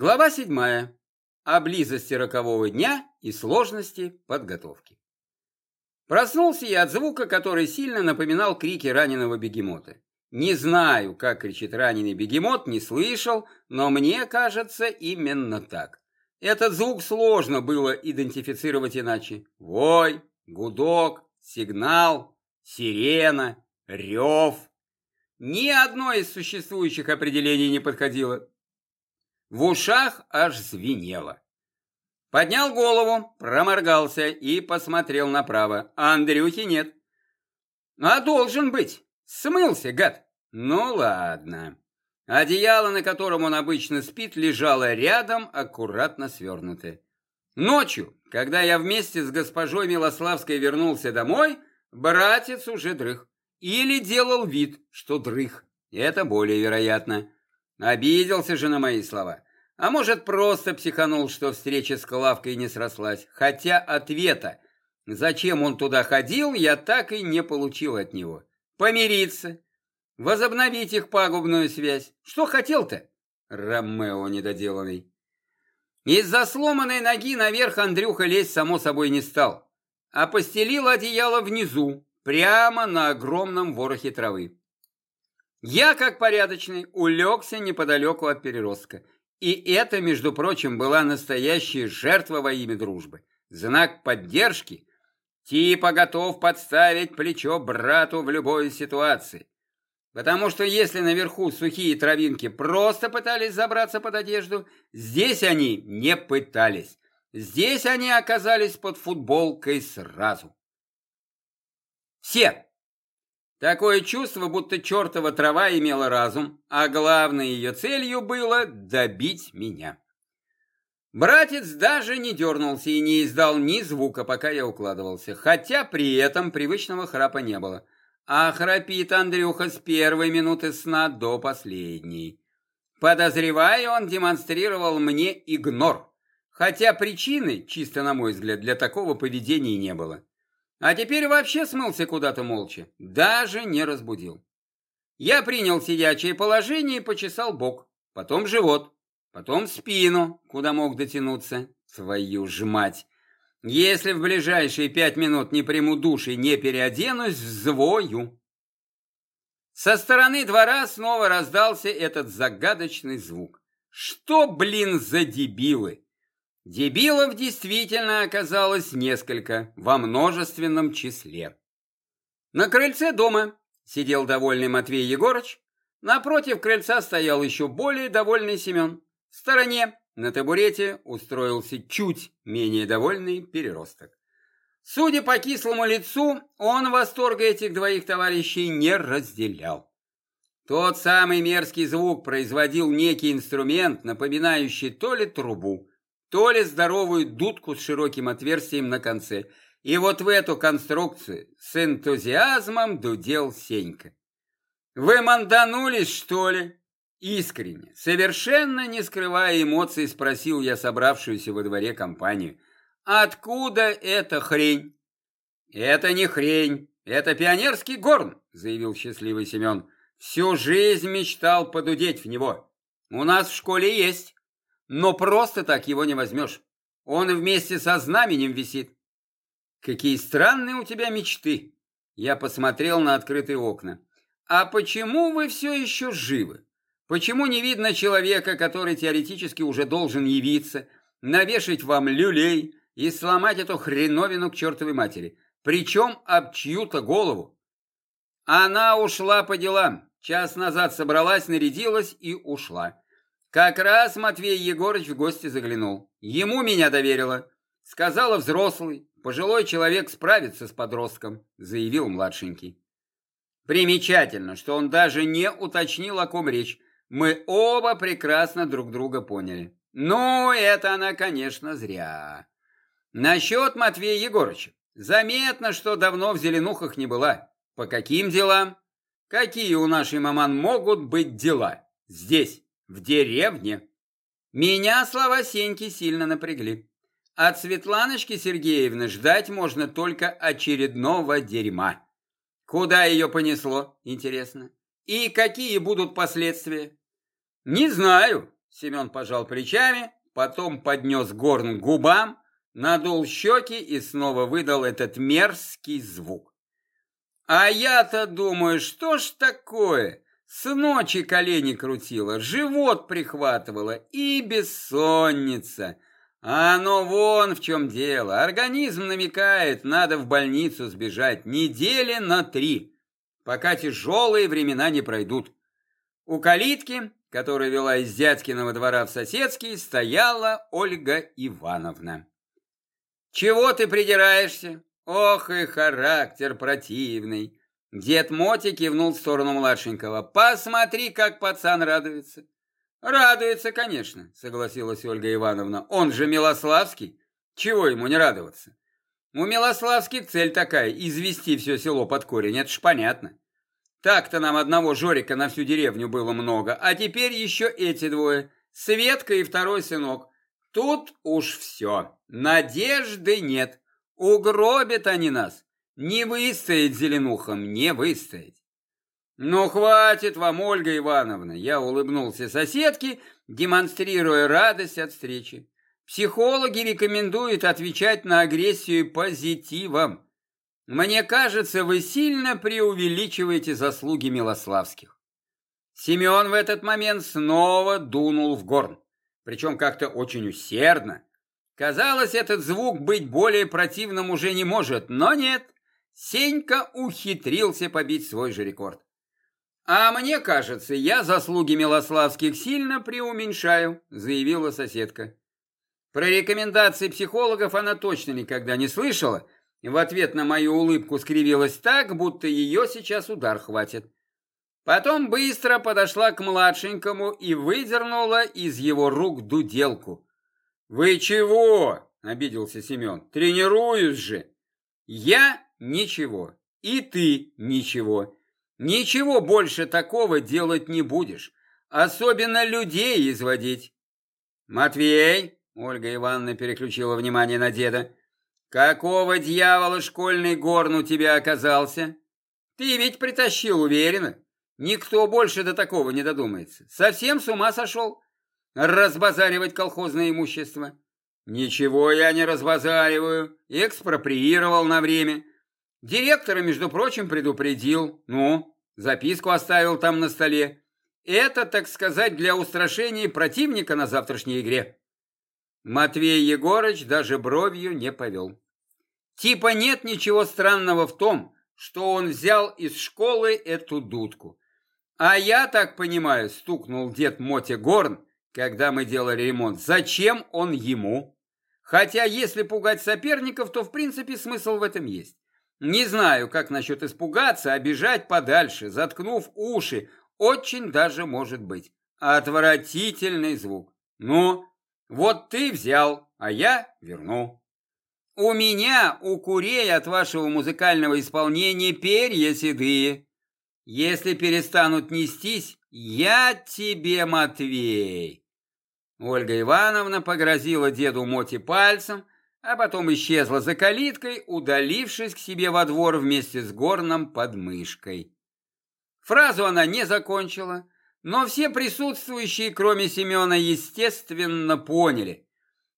Глава седьмая. О близости рокового дня и сложности подготовки. Проснулся я от звука, который сильно напоминал крики раненого бегемота. Не знаю, как кричит раненый бегемот, не слышал, но мне кажется именно так. Этот звук сложно было идентифицировать иначе. Вой, гудок, сигнал, сирена, рев. Ни одно из существующих определений не подходило. В ушах аж звенело. Поднял голову, проморгался и посмотрел направо. А Андрюхи нет. А должен быть. Смылся, гад. Ну ладно. Одеяло, на котором он обычно спит, лежало рядом, аккуратно свернутое. Ночью, когда я вместе с госпожой Милославской вернулся домой, братец уже дрых. Или делал вид, что дрых. Это более вероятно. Обиделся же на мои слова. А может, просто психанул, что встреча с Клавкой не срослась. Хотя ответа, зачем он туда ходил, я так и не получил от него. Помириться. Возобновить их пагубную связь. Что хотел-то? Ромео недоделанный. Из-за сломанной ноги наверх Андрюха лезть само собой не стал, а постелил одеяло внизу, прямо на огромном ворохе травы. Я, как порядочный, улегся неподалеку от переростка. И это, между прочим, была настоящая жертва во имя дружбы. Знак поддержки, типа готов подставить плечо брату в любой ситуации. Потому что если наверху сухие травинки просто пытались забраться под одежду, здесь они не пытались. Здесь они оказались под футболкой сразу. Все, Такое чувство, будто чертова трава имела разум, а главной ее целью было добить меня. Братец даже не дернулся и не издал ни звука, пока я укладывался, хотя при этом привычного храпа не было. А храпит Андрюха с первой минуты сна до последней. Подозреваю, он демонстрировал мне игнор, хотя причины, чисто на мой взгляд, для такого поведения не было. А теперь вообще смылся куда-то молча, даже не разбудил. Я принял сидячее положение и почесал бок, потом живот, потом спину, куда мог дотянуться. Твою ж мать! Если в ближайшие пять минут не приму душ и не переоденусь, взвою. Со стороны двора снова раздался этот загадочный звук. Что, блин, за дебилы? Дебилов действительно оказалось несколько, во множественном числе. На крыльце дома сидел довольный Матвей Егорыч, напротив крыльца стоял еще более довольный Семен. В стороне, на табурете, устроился чуть менее довольный переросток. Судя по кислому лицу, он восторга этих двоих товарищей не разделял. Тот самый мерзкий звук производил некий инструмент, напоминающий то ли трубу, то ли здоровую дудку с широким отверстием на конце. И вот в эту конструкцию с энтузиазмом дудел Сенька. «Вы манданулись, что ли?» Искренне, совершенно не скрывая эмоций, спросил я собравшуюся во дворе компанию. «Откуда эта хрень?» «Это не хрень, это пионерский горн», заявил счастливый Семен. «Всю жизнь мечтал подудеть в него. У нас в школе есть». Но просто так его не возьмешь. Он вместе со знаменем висит. Какие странные у тебя мечты. Я посмотрел на открытые окна. А почему вы все еще живы? Почему не видно человека, который теоретически уже должен явиться, навешать вам люлей и сломать эту хреновину к чертовой матери? Причем об чью-то голову. Она ушла по делам. Час назад собралась, нарядилась и ушла. Как раз Матвей Егорыч в гости заглянул. Ему меня доверила. Сказала взрослый, пожилой человек справится с подростком, заявил младшенький. Примечательно, что он даже не уточнил, о ком речь. Мы оба прекрасно друг друга поняли. Ну, это она, конечно, зря. Насчет Матвея Егорыча. Заметно, что давно в Зеленухах не была. По каким делам? Какие у нашей маман могут быть дела? Здесь. В деревне. Меня слова Сеньки сильно напрягли. От Светланочки Сергеевны ждать можно только очередного дерьма. Куда ее понесло, интересно? И какие будут последствия? Не знаю. Семен пожал плечами, потом поднес горн к губам, надул щеки и снова выдал этот мерзкий звук. А я-то думаю, что ж такое? С ночи колени крутило, живот прихватывало и бессонница. А оно вон в чем дело. Организм намекает, надо в больницу сбежать недели на три, пока тяжелые времена не пройдут. У калитки, которая вела из дядькиного двора в соседский, стояла Ольга Ивановна. «Чего ты придираешься? Ох и характер противный!» Дед Моти кивнул в сторону младшенького. «Посмотри, как пацан радуется!» «Радуется, конечно», — согласилась Ольга Ивановна. «Он же Милославский. Чего ему не радоваться?» «У Милославских цель такая — извести все село под корень, это ж понятно. Так-то нам одного Жорика на всю деревню было много, а теперь еще эти двое, Светка и второй сынок. Тут уж все, надежды нет, угробят они нас. Не выстоять зеленухам, не выстоять. «Ну, хватит вам, Ольга Ивановна!» Я улыбнулся соседке, демонстрируя радость от встречи. Психологи рекомендуют отвечать на агрессию позитивом. Мне кажется, вы сильно преувеличиваете заслуги Милославских. Семен в этот момент снова дунул в горн, причем как-то очень усердно. Казалось, этот звук быть более противным уже не может, но нет. Сенька ухитрился побить свой же рекорд. «А мне кажется, я заслуги Милославских сильно преуменьшаю», заявила соседка. Про рекомендации психологов она точно никогда не слышала, в ответ на мою улыбку скривилась так, будто ее сейчас удар хватит. Потом быстро подошла к младшенькому и выдернула из его рук дуделку. «Вы чего?» — обиделся Семен. «Тренируюсь же!» «Я ничего, и ты ничего. Ничего больше такого делать не будешь, особенно людей изводить. Матвей, Ольга Ивановна переключила внимание на деда, какого дьявола школьный горн у тебя оказался? Ты ведь притащил, уверенно. Никто больше до такого не додумается. Совсем с ума сошел? Разбазаривать колхозное имущество? Ничего я не разбазариваю. Экспроприировал на время. Директора, между прочим, предупредил. Ну, записку оставил там на столе. Это, так сказать, для устрашения противника на завтрашней игре. Матвей Егорыч даже бровью не повел. Типа нет ничего странного в том, что он взял из школы эту дудку. А я так понимаю, стукнул дед Мотя Горн, когда мы делали ремонт. Зачем он ему? Хотя если пугать соперников, то в принципе смысл в этом есть. Не знаю, как насчет испугаться, а бежать подальше, заткнув уши. Очень даже может быть. Отвратительный звук. Ну, вот ты взял, а я верну. У меня, у курей от вашего музыкального исполнения перья седые. Если перестанут нестись, я тебе, Матвей. Ольга Ивановна погрозила деду Моти пальцем, а потом исчезла за калиткой, удалившись к себе во двор вместе с горном под мышкой. Фразу она не закончила, но все присутствующие, кроме Семена, естественно, поняли.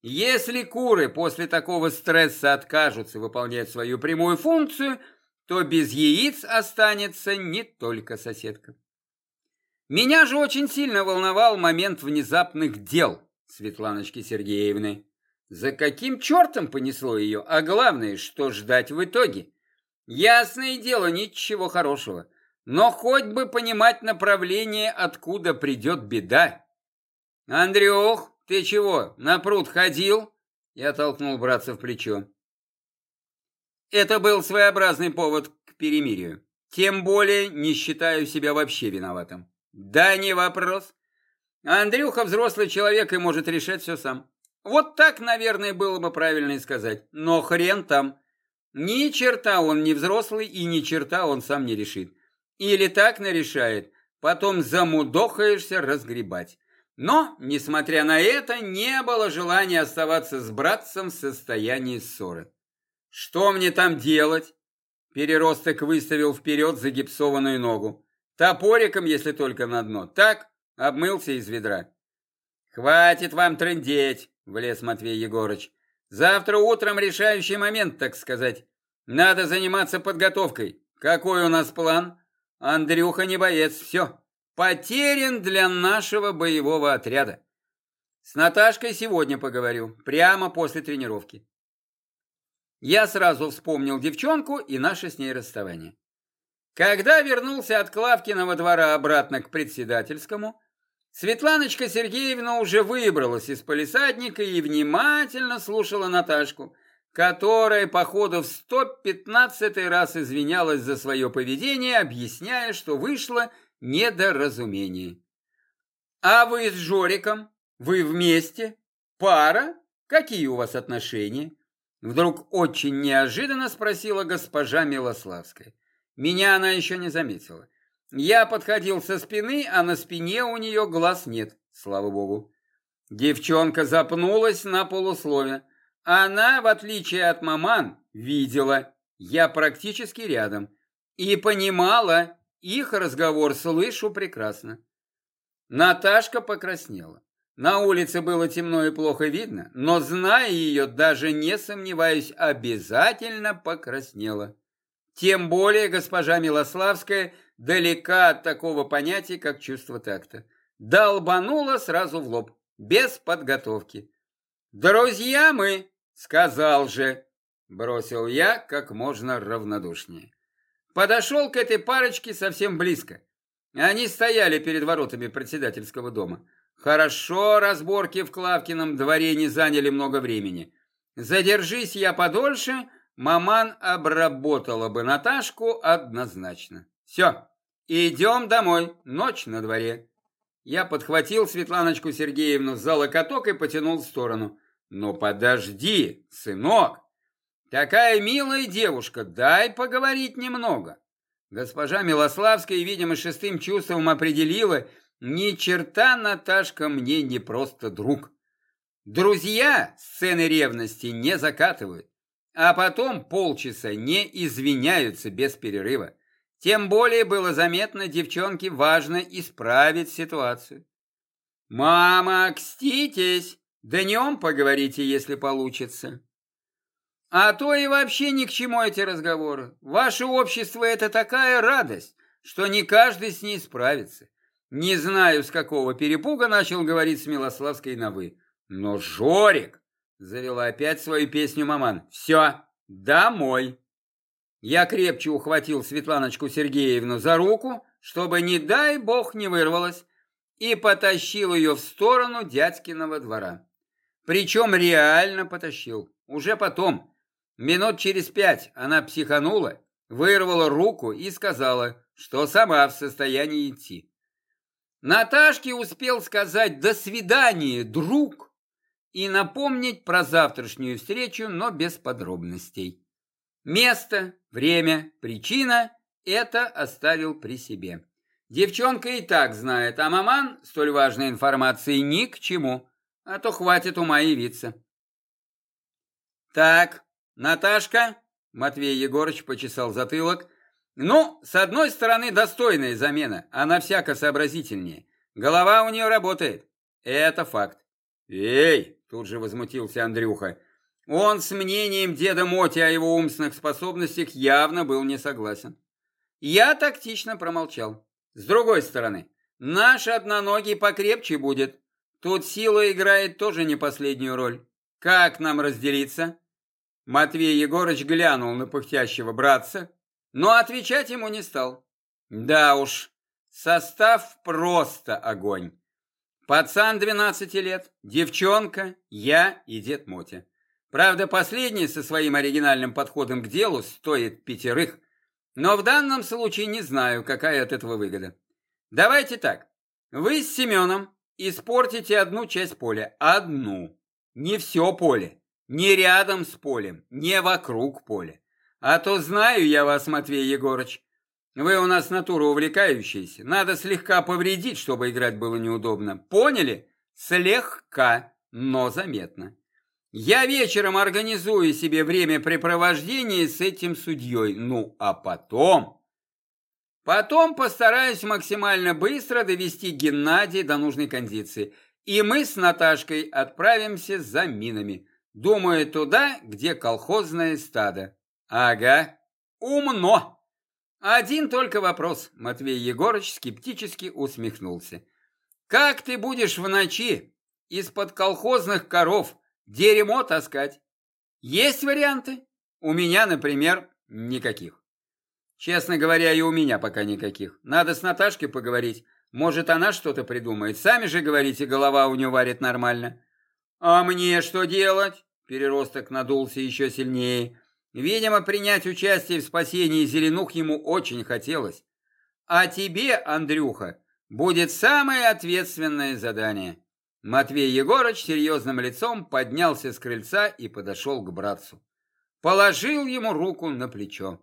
Если куры после такого стресса откажутся выполнять свою прямую функцию, то без яиц останется не только соседка. Меня же очень сильно волновал момент внезапных дел Светланочки Сергеевны. За каким чертом понесло ее, а главное, что ждать в итоге? Ясное дело, ничего хорошего. Но хоть бы понимать направление, откуда придет беда. «Андрюх, ты чего, на пруд ходил?» Я толкнул братца в плечо. Это был своеобразный повод к перемирию. Тем более не считаю себя вообще виноватым. Да не вопрос. Андрюха взрослый человек и может решать все сам. Вот так, наверное, было бы правильно сказать. Но хрен там. Ни черта он не взрослый, и ни черта он сам не решит. Или так нарешает, потом замудохаешься разгребать. Но, несмотря на это, не было желания оставаться с братцем в состоянии ссоры. Что мне там делать? Переросток выставил вперед загипсованную ногу. Топориком, если только на дно. Так, обмылся из ведра. Хватит вам трындеть, влез Матвей Егорыч. Завтра утром решающий момент, так сказать. Надо заниматься подготовкой. Какой у нас план? Андрюха не боец, все. Потерян для нашего боевого отряда. С Наташкой сегодня поговорю, прямо после тренировки. Я сразу вспомнил девчонку и наше с ней расставание. Когда вернулся от Клавкиного двора обратно к председательскому, Светланочка Сергеевна уже выбралась из полисадника и внимательно слушала Наташку, которая, походу, в 115 раз извинялась за свое поведение, объясняя, что вышло недоразумение. «А вы с Жориком? Вы вместе? Пара? Какие у вас отношения?» Вдруг очень неожиданно спросила госпожа Милославская. Меня она еще не заметила. Я подходил со спины, а на спине у нее глаз нет, слава богу. Девчонка запнулась на полуслове. Она, в отличие от маман, видела, я практически рядом, и понимала, их разговор слышу прекрасно. Наташка покраснела. На улице было темно и плохо видно, но, зная ее, даже не сомневаюсь, обязательно покраснела. Тем более госпожа Милославская далека от такого понятия, как чувство такта. Долбанула сразу в лоб, без подготовки. «Друзья мы!» — сказал же, бросил я как можно равнодушнее. Подошел к этой парочке совсем близко. Они стояли перед воротами председательского дома. Хорошо разборки в Клавкином дворе не заняли много времени. Задержись я подольше, маман обработала бы Наташку однозначно. Все, идем домой, ночь на дворе. Я подхватил Светланочку Сергеевну за локоток и потянул в сторону. «Ну подожди, сынок! Такая милая девушка, дай поговорить немного!» Госпожа Милославская, видимо, шестым чувством определила, ни черта Наташка мне не просто друг. Друзья сцены ревности не закатывают, а потом полчаса не извиняются без перерыва. Тем более было заметно, девчонке важно исправить ситуацию. «Мама, кститесь, днем поговорите, если получится». А то и вообще ни к чему эти разговоры. Ваше общество – это такая радость, что не каждый с ней справится. Не знаю, с какого перепуга начал говорить с Милославской на. Но Жорик завела опять свою песню маман. «Все, домой». Я крепче ухватил Светланочку Сергеевну за руку, чтобы, не дай бог, не вырвалась, и потащил ее в сторону дядькиного двора. Причем реально потащил. Уже потом, минут через пять, она психанула, вырвала руку и сказала, что сама в состоянии идти. Наташке успел сказать «до свидания, друг» и напомнить про завтрашнюю встречу, но без подробностей. Место, время, причина – это оставил при себе. Девчонка и так знает, а маман столь важной информации ни к чему, а то хватит ума явиться. Так, Наташка, Матвей Егорыч почесал затылок. Ну, с одной стороны, достойная замена, она всяко сообразительнее. Голова у нее работает. Это факт. Эй, тут же возмутился Андрюха. Он с мнением деда Моти о его умственных способностях явно был не согласен. Я тактично промолчал. С другой стороны, наш одноногий покрепче будет. Тут сила играет тоже не последнюю роль. Как нам разделиться? Матвей Егорыч глянул на пыхтящего братца, но отвечать ему не стал. Да уж, состав просто огонь. Пацан 12 лет, девчонка, я и дед Мотя. Правда, последний со своим оригинальным подходом к делу стоит пятерых, но в данном случае не знаю, какая от этого выгода. Давайте так. Вы с Семеном испортите одну часть поля. Одну. Не все поле. Не рядом с полем. Не вокруг поля. А то знаю я вас, Матвей Егорыч. Вы у нас натура увлекающаяся. Надо слегка повредить, чтобы играть было неудобно. Поняли? Слегка, но заметно. Я вечером организую себе времяпрепровождение с этим судьей. Ну, а потом... Потом постараюсь максимально быстро довести Геннадия до нужной кондиции. и мы с Наташкой отправимся за минами. Думаю, туда, где колхозное стадо. Ага, умно. Один только вопрос, Матвей Егорыч скептически усмехнулся. Как ты будешь в ночи из-под колхозных коров дерьмо таскать? Есть варианты? У меня, например, никаких. Честно говоря, и у меня пока никаких. Надо с Наташкой поговорить. Может, она что-то придумает. Сами же говорите, голова у нее варит нормально. А мне что делать? Переросток надулся еще сильнее. Видимо, принять участие в спасении зеленух ему очень хотелось. А тебе, Андрюха, будет самое ответственное задание. Матвей Егорыч серьезным лицом поднялся с крыльца и подошел к братцу. Положил ему руку на плечо.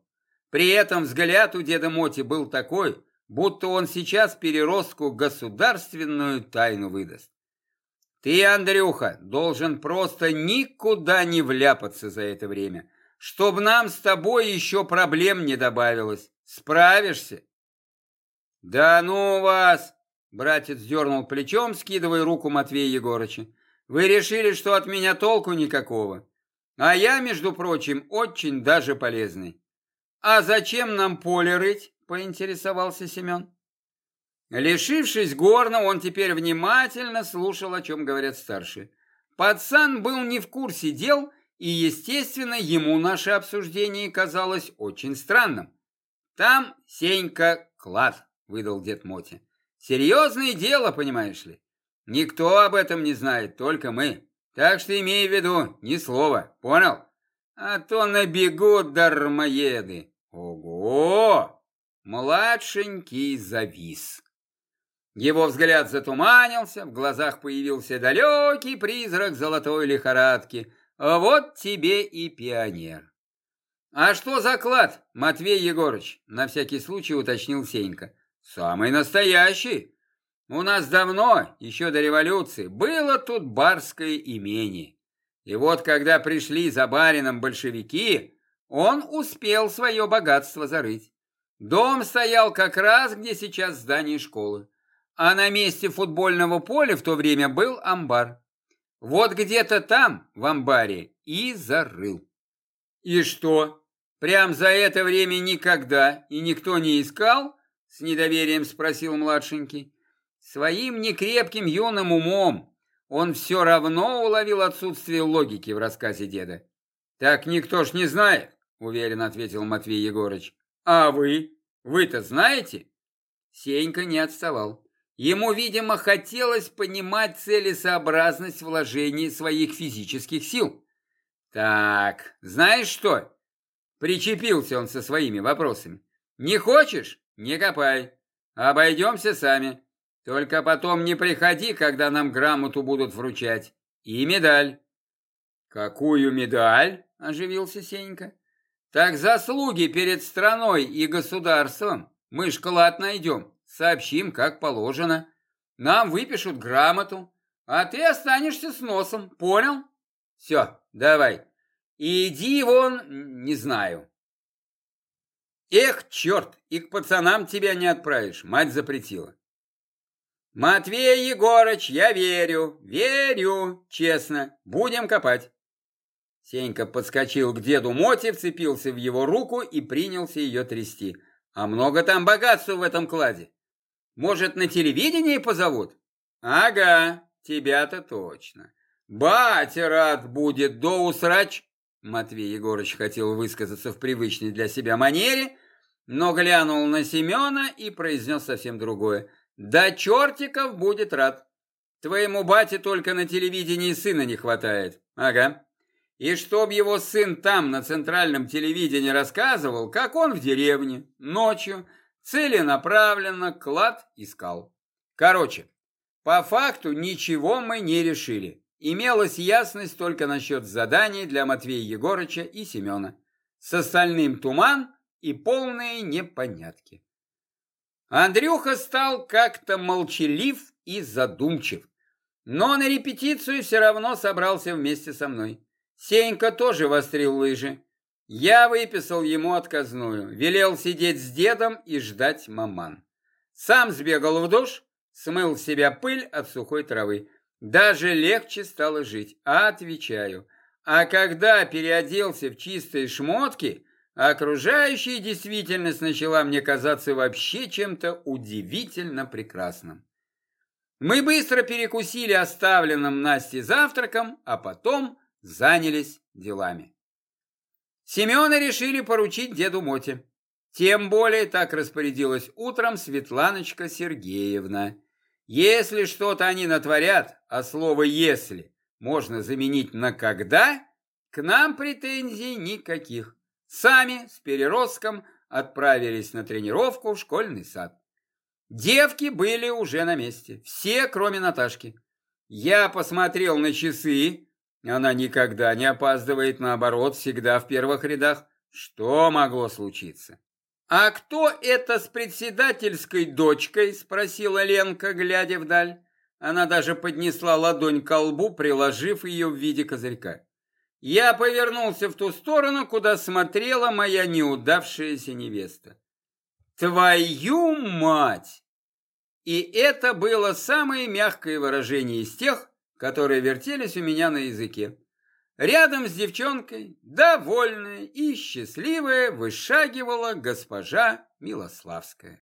При этом взгляд у деда Моти был такой, будто он сейчас переростку государственную тайну выдаст. Ты, Андрюха, должен просто никуда не вляпаться за это время, чтобы нам с тобой еще проблем не добавилось. Справишься? Да ну вас! Братец дернул плечом, скидывая руку Матвея Егорыча. Вы решили, что от меня толку никакого. А я, между прочим, очень даже полезный. «А зачем нам поле рыть?» – поинтересовался Семен. Лишившись горна, он теперь внимательно слушал, о чем говорят старшие. Пацан был не в курсе дел, и, естественно, ему наше обсуждение казалось очень странным. «Там, Сенька, клад», — выдал дед Моти. «Серьезное дело, понимаешь ли? Никто об этом не знает, только мы. Так что имей в виду, ни слова, понял? А то набегут дармоеды». Ого! Младшенький завис. Его взгляд затуманился, в глазах появился далекий призрак золотой лихорадки. Вот тебе и пионер. «А что за клад, Матвей Егорыч?» — на всякий случай уточнил Сенька. «Самый настоящий. У нас давно, еще до революции, было тут барское имение. И вот когда пришли за барином большевики, он успел свое богатство зарыть. Дом стоял как раз, где сейчас здание школы. А на месте футбольного поля в то время был амбар. Вот где-то там, в амбаре, и зарыл. И что, прям за это время никогда и никто не искал? С недоверием спросил младшенький. Своим некрепким юным умом он все равно уловил отсутствие логики в рассказе деда. Так никто ж не знает. — уверенно ответил Матвей Егорыч. «А вы? Вы-то знаете?» Сенька не отставал. Ему, видимо, хотелось понимать целесообразность вложений своих физических сил. «Так, знаешь что?» Причепился он со своими вопросами. «Не хочешь? Не копай. Обойдемся сами. Только потом не приходи, когда нам грамоту будут вручать. И медаль». «Какую медаль?» – оживился Сенька. Так заслуги перед страной и государством мы шклад найдем, сообщим, как положено. Нам выпишут грамоту, а ты останешься с носом, понял? Все, давай. Иди вон, не знаю. Эх, черт, и к пацанам тебя не отправишь, мать запретила. Матвей Егорыч, я верю, верю, честно, будем копать. Сенька подскочил к деду Моти, вцепился в его руку и принялся ее трясти. А много там богатства в этом кладе. Может, на телевидении позовут? Ага, тебя-то точно. Батя рад будет до усрач. Матвей Егорыч хотел высказаться в привычной для себя манере, но глянул на Семена и произнес совсем другое. Да чертиков будет рад. Твоему бате только на телевидении сына не хватает. Ага. И чтоб его сын там на центральном телевидении рассказывал, как он в деревне, ночью, целенаправленно клад искал. Короче, по факту ничего мы не решили. Имелась ясность только насчет заданий для Матвея Егорыча и Семена. С остальным туман и полные непонятки. Андрюха стал как-то молчалив и задумчив, но на репетицию все равно собрался вместе со мной. Сенька тоже вострил лыжи. Я выписал ему отказную, велел сидеть с дедом и ждать маман. Сам сбегал в душ, смыл с себя пыль от сухой травы. Даже легче стало жить, отвечаю. А когда переоделся в чистые шмотки, окружающая действительность начала мне казаться вообще чем-то удивительно прекрасным. Мы быстро перекусили оставленным Насте завтраком, а потом занялись делами. Семена решили поручить деду Моте. Тем более так распорядилась утром Светланочка Сергеевна. Если что-то они натворят, а слово «если» можно заменить на «когда», к нам претензий никаких. Сами с переростком отправились на тренировку в школьный сад. Девки были уже на месте, все, кроме Наташки. Я посмотрел на часы, она никогда не опаздывает, наоборот, всегда в первых рядах. Что могло случиться? «А кто это с председательской дочкой?» – спросила Ленка, глядя вдаль. Она даже поднесла ладонь к лбу, приложив ее в виде козырька. Я повернулся в ту сторону, куда смотрела моя неудавшаяся невеста. «Твою мать!» И это было самое мягкое выражение из тех, которые вертелись у меня на языке. Рядом с девчонкой, довольная и счастливая, вышагивала госпожа Милославская.